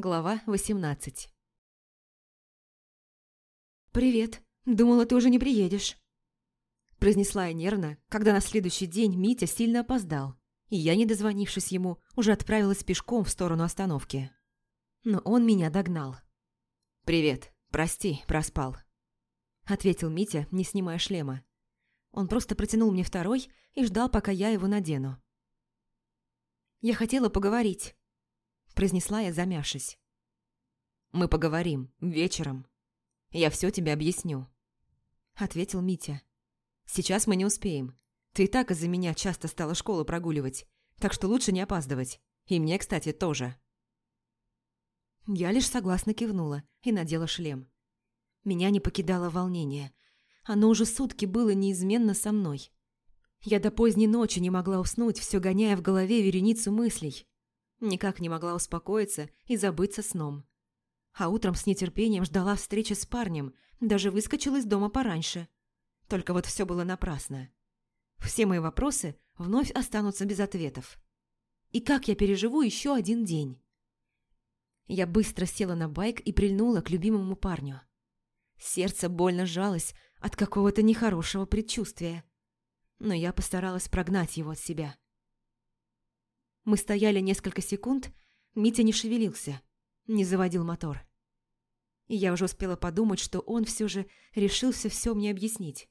Глава 18 «Привет. Думала, ты уже не приедешь», – произнесла я нервно, когда на следующий день Митя сильно опоздал, и я, не дозвонившись ему, уже отправилась пешком в сторону остановки. Но он меня догнал. «Привет. Прости, проспал», – ответил Митя, не снимая шлема. Он просто протянул мне второй и ждал, пока я его надену. «Я хотела поговорить», – произнесла я, замявшись. «Мы поговорим. Вечером. Я все тебе объясню», – ответил Митя. «Сейчас мы не успеем. Ты и так из-за меня часто стала школу прогуливать, так что лучше не опаздывать. И мне, кстати, тоже». Я лишь согласно кивнула и надела шлем. Меня не покидало волнение. Оно уже сутки было неизменно со мной. Я до поздней ночи не могла уснуть, все гоняя в голове вереницу мыслей. Никак не могла успокоиться и забыться сном. А утром с нетерпением ждала встречи с парнем, даже выскочила из дома пораньше. Только вот все было напрасно. Все мои вопросы вновь останутся без ответов. И как я переживу еще один день? Я быстро села на байк и прильнула к любимому парню. Сердце больно сжалось от какого-то нехорошего предчувствия. Но я постаралась прогнать его от себя. Мы стояли несколько секунд, Митя не шевелился, не заводил мотор. И я уже успела подумать, что он все же решился все мне объяснить.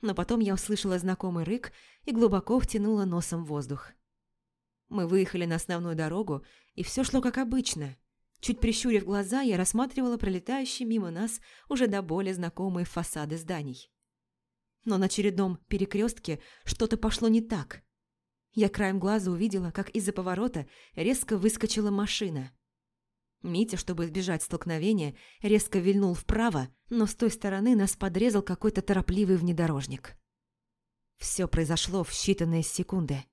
Но потом я услышала знакомый рык и глубоко втянула носом воздух. Мы выехали на основную дорогу, и все шло как обычно. Чуть прищурив глаза, я рассматривала пролетающие мимо нас уже до боли знакомые фасады зданий. Но на очередном перекрестке что-то пошло не так. Я краем глаза увидела, как из-за поворота резко выскочила машина. Митя, чтобы избежать столкновения, резко вильнул вправо, но с той стороны нас подрезал какой-то торопливый внедорожник. Все произошло в считанные секунды.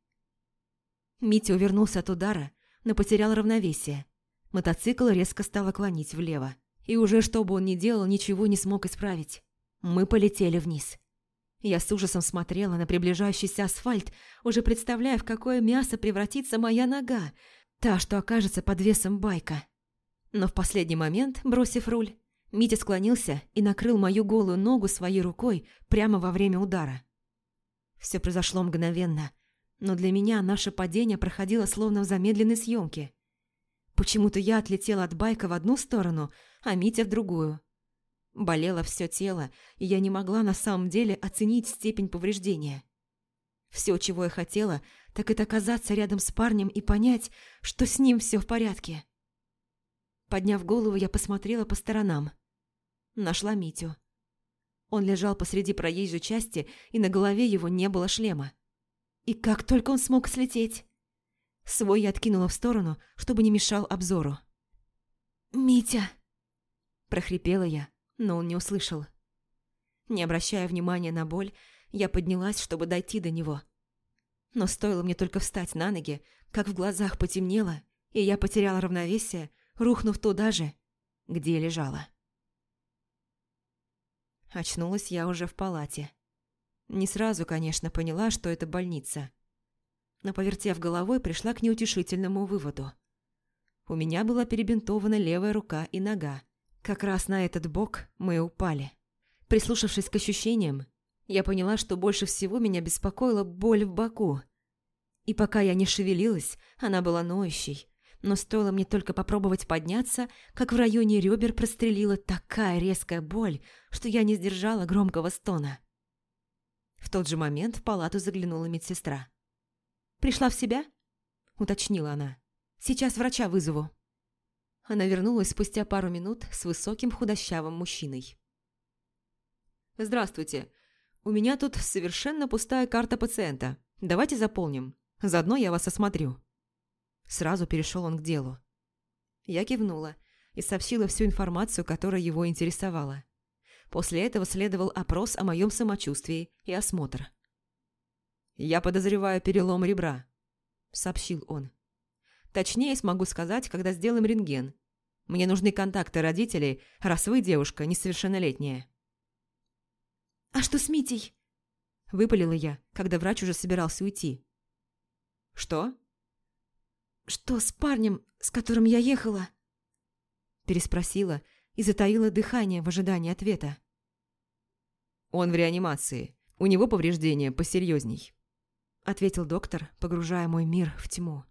Митя увернулся от удара, но потерял равновесие. Мотоцикл резко стал клонить влево. И уже что бы он ни делал, ничего не смог исправить. Мы полетели вниз. Я с ужасом смотрела на приближающийся асфальт, уже представляя, в какое мясо превратится моя нога, та, что окажется под весом байка. Но в последний момент, бросив руль, Митя склонился и накрыл мою голую ногу своей рукой прямо во время удара. Все произошло мгновенно, но для меня наше падение проходило словно в замедленной съемке. Почему-то я отлетела от байка в одну сторону, а Митя в другую. Болело все тело, и я не могла на самом деле оценить степень повреждения. Все, чего я хотела, так это оказаться рядом с парнем и понять, что с ним все в порядке. Подняв голову, я посмотрела по сторонам. Нашла Митю. Он лежал посреди проезжей части, и на голове его не было шлема. И как только он смог слететь? Свой я откинула в сторону, чтобы не мешал обзору. «Митя!» – прохрипела я, но он не услышал. Не обращая внимания на боль, я поднялась, чтобы дойти до него. Но стоило мне только встать на ноги, как в глазах потемнело, и я потеряла равновесие, рухнув туда же, где лежала. Очнулась я уже в палате. Не сразу, конечно, поняла, что это больница. Но, повертев головой, пришла к неутешительному выводу. У меня была перебинтована левая рука и нога. Как раз на этот бок мы упали. Прислушавшись к ощущениям, я поняла, что больше всего меня беспокоила боль в боку. И пока я не шевелилась, она была ноющей. Но стоило мне только попробовать подняться, как в районе ребер прострелила такая резкая боль, что я не сдержала громкого стона. В тот же момент в палату заглянула медсестра. «Пришла в себя?» – уточнила она. «Сейчас врача вызову». Она вернулась спустя пару минут с высоким худощавым мужчиной. «Здравствуйте. У меня тут совершенно пустая карта пациента. Давайте заполним. Заодно я вас осмотрю». Сразу перешел он к делу. Я кивнула и сообщила всю информацию, которая его интересовала. После этого следовал опрос о моем самочувствии и осмотр. «Я подозреваю перелом ребра», – сообщил он. «Точнее смогу сказать, когда сделаем рентген. Мне нужны контакты родителей, раз вы, девушка, несовершеннолетняя». «А что с Митей?» – выпалила я, когда врач уже собирался уйти. «Что?» «Что с парнем, с которым я ехала?» – переспросила и затаила дыхание в ожидании ответа. «Он в реанимации. У него повреждения посерьезней», – ответил доктор, погружая мой мир в тьму.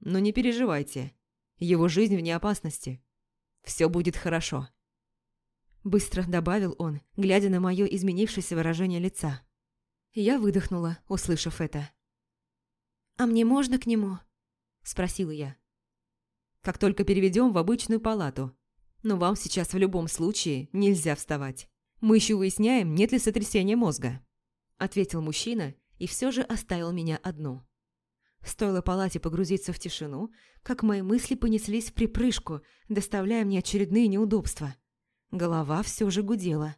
«Но не переживайте. Его жизнь вне опасности. Все будет хорошо». Быстро добавил он, глядя на мое изменившееся выражение лица. Я выдохнула, услышав это. «А мне можно к нему?» – спросила я. «Как только переведем в обычную палату. Но вам сейчас в любом случае нельзя вставать. Мы еще выясняем, нет ли сотрясения мозга», – ответил мужчина и все же оставил меня одну. Стоило палате погрузиться в тишину, как мои мысли понеслись в припрыжку, доставляя мне очередные неудобства. Голова все же гудела.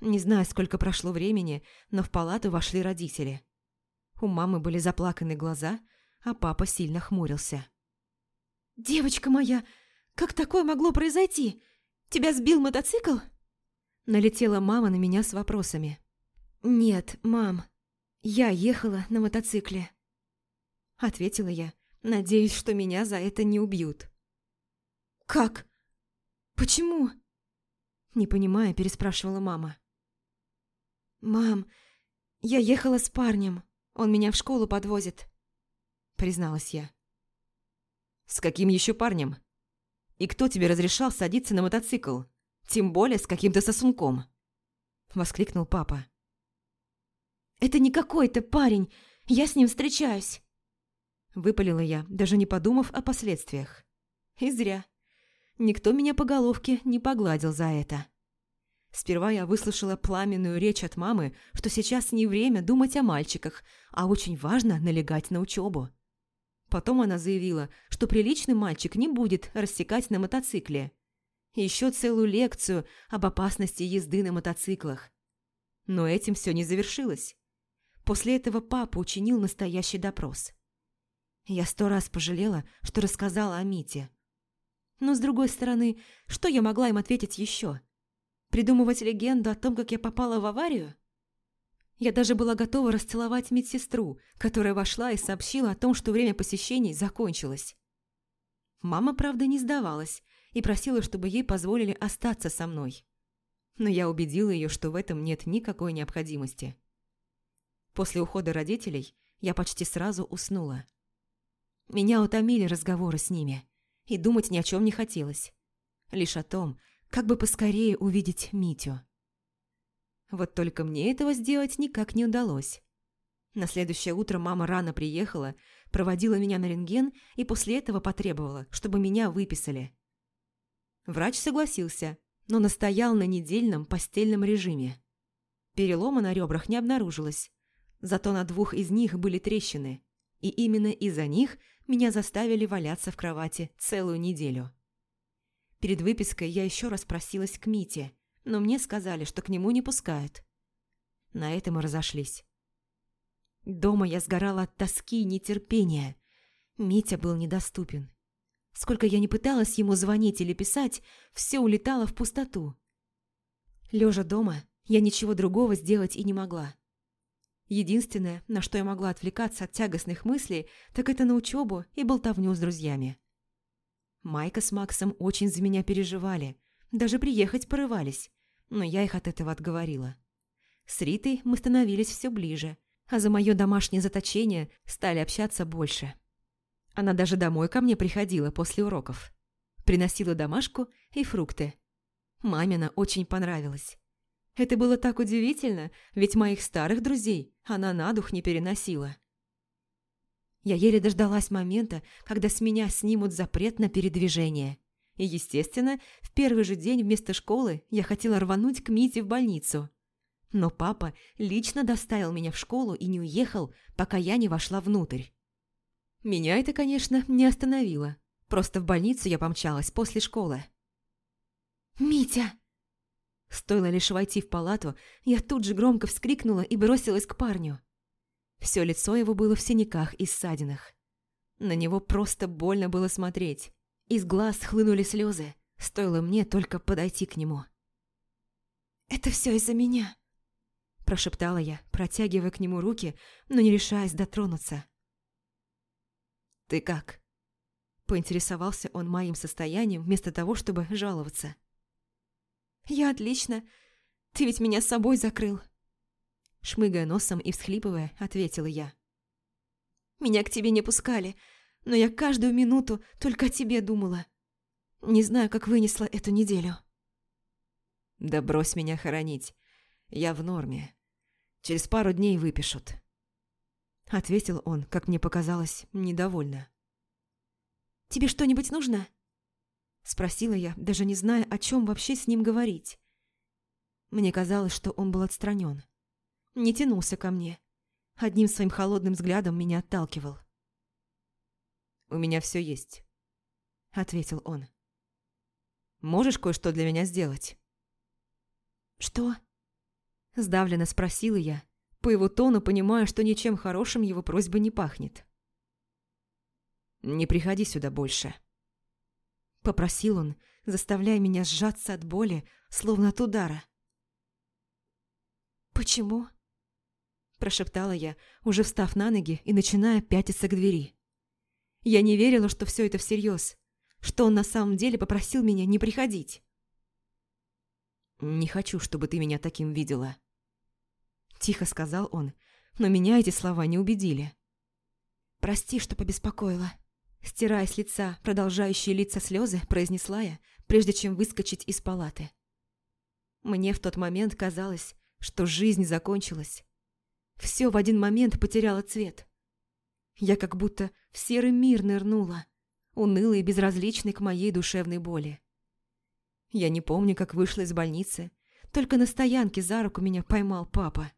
Не знаю, сколько прошло времени, но в палату вошли родители. У мамы были заплаканы глаза, а папа сильно хмурился. «Девочка моя, как такое могло произойти? Тебя сбил мотоцикл?» Налетела мама на меня с вопросами. «Нет, мам, я ехала на мотоцикле». Ответила я, надеюсь, что меня за это не убьют. «Как? Почему?» Не понимая, переспрашивала мама. «Мам, я ехала с парнем. Он меня в школу подвозит», призналась я. «С каким еще парнем? И кто тебе разрешал садиться на мотоцикл? Тем более с каким-то сосунком?» Воскликнул папа. «Это не какой-то парень. Я с ним встречаюсь. Выпалила я, даже не подумав о последствиях. И зря. Никто меня по головке не погладил за это. Сперва я выслушала пламенную речь от мамы, что сейчас не время думать о мальчиках, а очень важно налегать на учебу. Потом она заявила, что приличный мальчик не будет рассекать на мотоцикле. Еще целую лекцию об опасности езды на мотоциклах. Но этим все не завершилось. После этого папа учинил настоящий допрос. Я сто раз пожалела, что рассказала о Мите. Но, с другой стороны, что я могла им ответить еще? Придумывать легенду о том, как я попала в аварию? Я даже была готова расцеловать медсестру, которая вошла и сообщила о том, что время посещений закончилось. Мама, правда, не сдавалась и просила, чтобы ей позволили остаться со мной. Но я убедила ее, что в этом нет никакой необходимости. После ухода родителей я почти сразу уснула. Меня утомили разговоры с ними, и думать ни о чем не хотелось. Лишь о том, как бы поскорее увидеть Митю. Вот только мне этого сделать никак не удалось. На следующее утро мама рано приехала, проводила меня на рентген и после этого потребовала, чтобы меня выписали. Врач согласился, но настоял на недельном постельном режиме. Перелома на ребрах не обнаружилось, зато на двух из них были трещины, и именно из-за них меня заставили валяться в кровати целую неделю. Перед выпиской я еще раз просилась к Мите, но мне сказали, что к нему не пускают. На этом мы разошлись. Дома я сгорала от тоски и нетерпения. Митя был недоступен. Сколько я не пыталась ему звонить или писать, все улетало в пустоту. Лежа дома, я ничего другого сделать и не могла. Единственное, на что я могла отвлекаться от тягостных мыслей, так это на учебу и болтовню с друзьями. Майка с Максом очень за меня переживали, даже приехать порывались, но я их от этого отговорила. С Ритой мы становились все ближе, а за мое домашнее заточение стали общаться больше. Она даже домой ко мне приходила после уроков. Приносила домашку и фрукты. Мамина очень понравилась. Это было так удивительно, ведь моих старых друзей она на дух не переносила. Я еле дождалась момента, когда с меня снимут запрет на передвижение. И, естественно, в первый же день вместо школы я хотела рвануть к Мите в больницу. Но папа лично доставил меня в школу и не уехал, пока я не вошла внутрь. Меня это, конечно, не остановило. Просто в больницу я помчалась после школы. «Митя!» Стоило лишь войти в палату, я тут же громко вскрикнула и бросилась к парню. Все лицо его было в синяках и ссадинах. На него просто больно было смотреть. Из глаз хлынули слезы, стоило мне только подойти к нему. «Это все из-за меня», – прошептала я, протягивая к нему руки, но не решаясь дотронуться. «Ты как?» Поинтересовался он моим состоянием вместо того, чтобы жаловаться. «Я отлично. Ты ведь меня с собой закрыл». Шмыгая носом и всхлипывая, ответила я. «Меня к тебе не пускали, но я каждую минуту только о тебе думала. Не знаю, как вынесла эту неделю». «Да брось меня хоронить. Я в норме. Через пару дней выпишут». Ответил он, как мне показалось, недовольно. «Тебе что-нибудь нужно?» Спросила я, даже не зная, о чем вообще с ним говорить. Мне казалось, что он был отстранен. Не тянулся ко мне. Одним своим холодным взглядом меня отталкивал. «У меня все есть», — ответил он. «Можешь кое-что для меня сделать?» «Что?» Сдавленно спросила я, по его тону понимая, что ничем хорошим его просьба не пахнет. «Не приходи сюда больше», — попросил он, заставляя меня сжаться от боли, словно от удара. «Почему?» – прошептала я, уже встав на ноги и начиная пятиться к двери. Я не верила, что все это всерьез, что он на самом деле попросил меня не приходить. «Не хочу, чтобы ты меня таким видела», – тихо сказал он, но меня эти слова не убедили. «Прости, что побеспокоила», – стирая с лица продолжающие лица слезы, произнесла я, прежде чем выскочить из палаты. Мне в тот момент казалось, что жизнь закончилась. Все в один момент потеряло цвет. Я как будто в серый мир нырнула, унылый и безразличный к моей душевной боли. Я не помню, как вышла из больницы. Только на стоянке за руку меня поймал папа.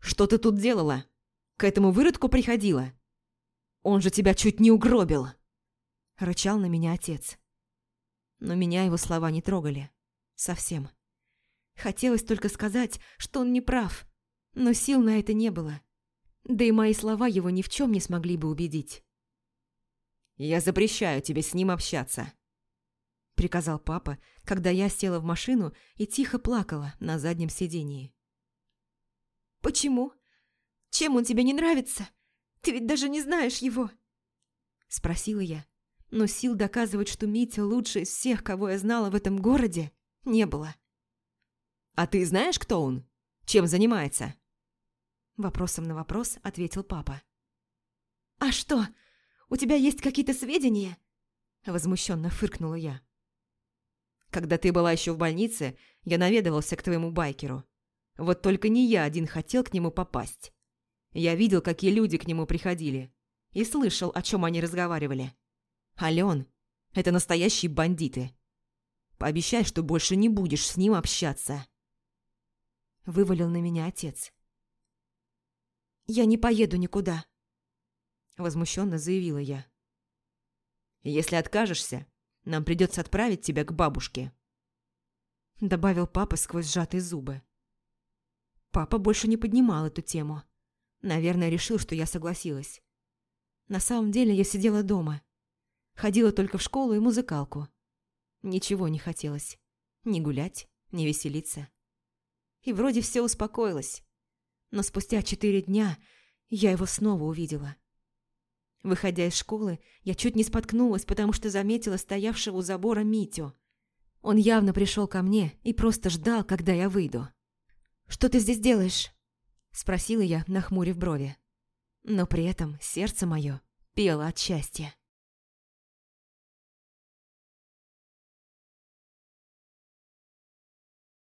«Что ты тут делала? К этому выродку приходила? Он же тебя чуть не угробил!» Рычал на меня отец. Но меня его слова не трогали. Совсем. Хотелось только сказать, что он не прав, но сил на это не было. Да и мои слова его ни в чем не смогли бы убедить. «Я запрещаю тебе с ним общаться», — приказал папа, когда я села в машину и тихо плакала на заднем сидении. «Почему? Чем он тебе не нравится? Ты ведь даже не знаешь его!» Спросила я, но сил доказывать, что Митя лучший из всех, кого я знала в этом городе, не было. «А ты знаешь, кто он? Чем занимается?» Вопросом на вопрос ответил папа. «А что, у тебя есть какие-то сведения?» Возмущенно фыркнула я. Когда ты была еще в больнице, я наведывался к твоему байкеру. Вот только не я один хотел к нему попасть. Я видел, какие люди к нему приходили. И слышал, о чем они разговаривали. Ален, это настоящие бандиты. Пообещай, что больше не будешь с ним общаться. Вывалил на меня отец. «Я не поеду никуда», — возмущенно заявила я. «Если откажешься, нам придется отправить тебя к бабушке», — добавил папа сквозь сжатые зубы. Папа больше не поднимал эту тему. Наверное, решил, что я согласилась. На самом деле я сидела дома. Ходила только в школу и музыкалку. Ничего не хотелось. Ни гулять, ни веселиться. И вроде все успокоилось. Но спустя четыре дня я его снова увидела. Выходя из школы, я чуть не споткнулась, потому что заметила стоявшего у забора Митю. Он явно пришел ко мне и просто ждал, когда я выйду. «Что ты здесь делаешь?» – спросила я, нахмурив брови. Но при этом сердце мое пело от счастья.